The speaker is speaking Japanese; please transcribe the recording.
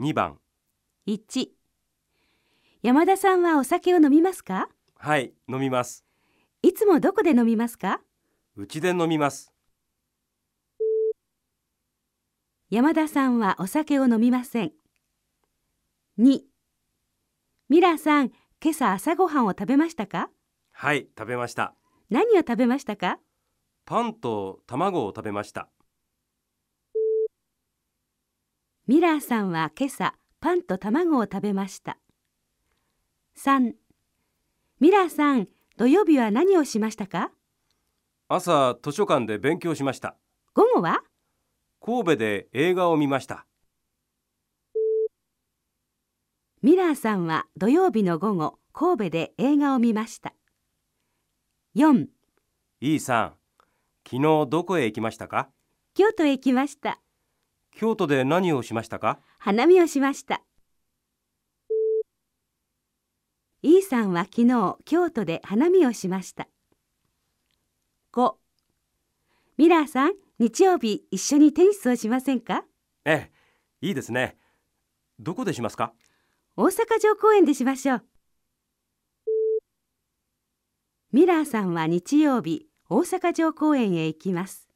2番。1山田さんはお酒を飲みますか？はい飲みます。いつもどこで飲みますか？うちで飲みます。山田さんはお酒を飲みません。2ミラーさん、今朝朝ごはんを食べましたか？はい食べました。何を食べましたか？パンと卵を食べましたミラーさんは今朝パンと卵を食べました。3ミラーさん、土曜日は何をしましたか？朝図書館で勉強しました午後は？神戸で映画を見ましたミラーさんは土曜日の午後、神戸で映画を見ました。4いいさん昨日どこへ行きましたか？京都へ行きました。京都で何をしましたか？花見をしました。イーさんは昨日京都で花見をしました。5ミラーさん、日曜日一緒にテニスをしませんか？ええいいですねどこでしますか？大阪城公園でしましょう。ミラーさんは日曜日大阪城公園へ行きます。